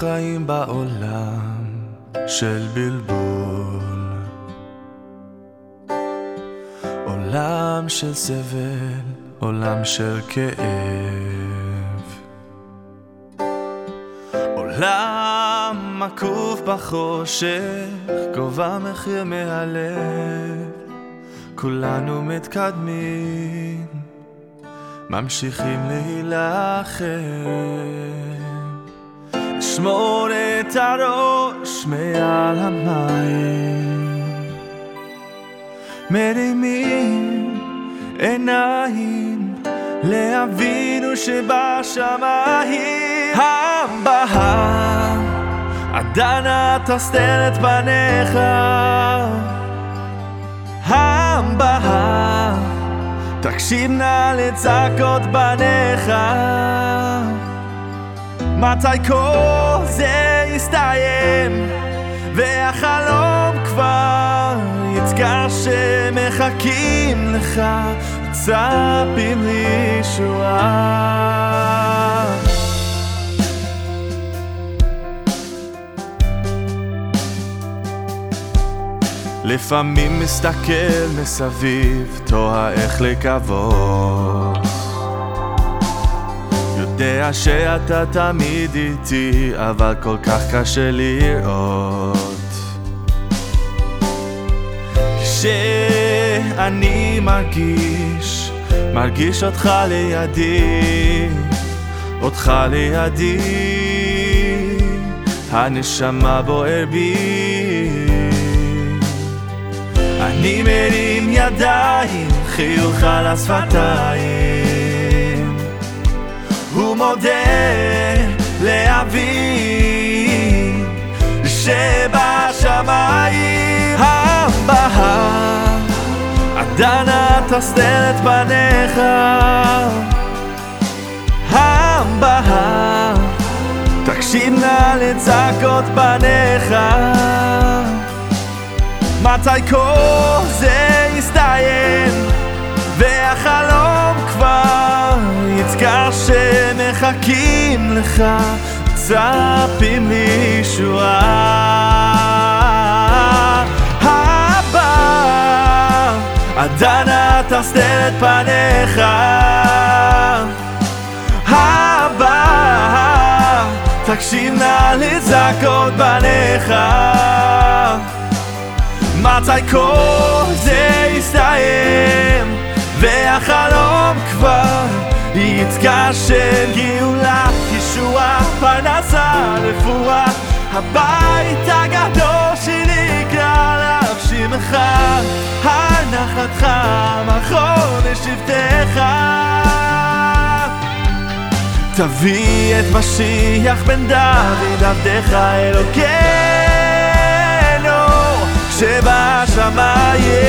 חיים בעולם של בלבול. עולם של סבל, עולם של כאב. עולם עקוב בחושך, גובה מחיר מהלב. כולנו מתקדמים, ממשיכים להילחם לשמור את הראש מעל המים. מרימים עיניים לאבינו שבשמיים. הבאה עדנה תסתר את פניך הבאה תקשיב נא לצעקות בניך מתי כל זה יסתיים? והחלום כבר יצקע שמחכים לך צפים לישועה לפעמים מסתכל מסביב, תוהה איך לקוות יודע שאתה תמיד איתי, אבל כל כך קשה לראות. כשאני מרגיש, מרגיש אותך לידי, אותך לידי, הנשמה בוער בי. אני מרים ידיים, חיוך על השפתיים. מודה לאבי שבשמיים הבאה עדנה תסתר את פניך הבאה תקשיב נא לצעקות פניך מתי כל זה יסתיים שמחכים לך, צפים לישועה. הבא, עד אנה תסתר את פניך. הבא, תקשיב נא לזעקות בניך. מתי כל זה יסתיים, יתגשם גאולה, ישועה, פרנסה, רפואה. הבית הגדול שנקרא עליו שמך הנחתך, מכון לשבטך תביא את משיח בן דוד עבדך אלוקינו שבשמיים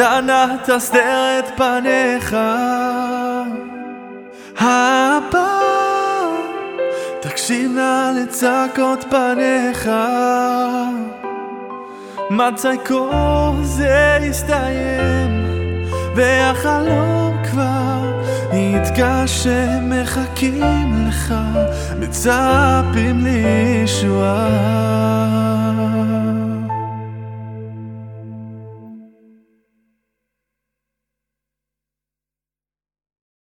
דנה תסתר את פניך. הבא תקשיב נא לצעקות פניך. מתי כל זה יסתיים והחלום כבר יתגשם. מחכים לך מצפים לישועה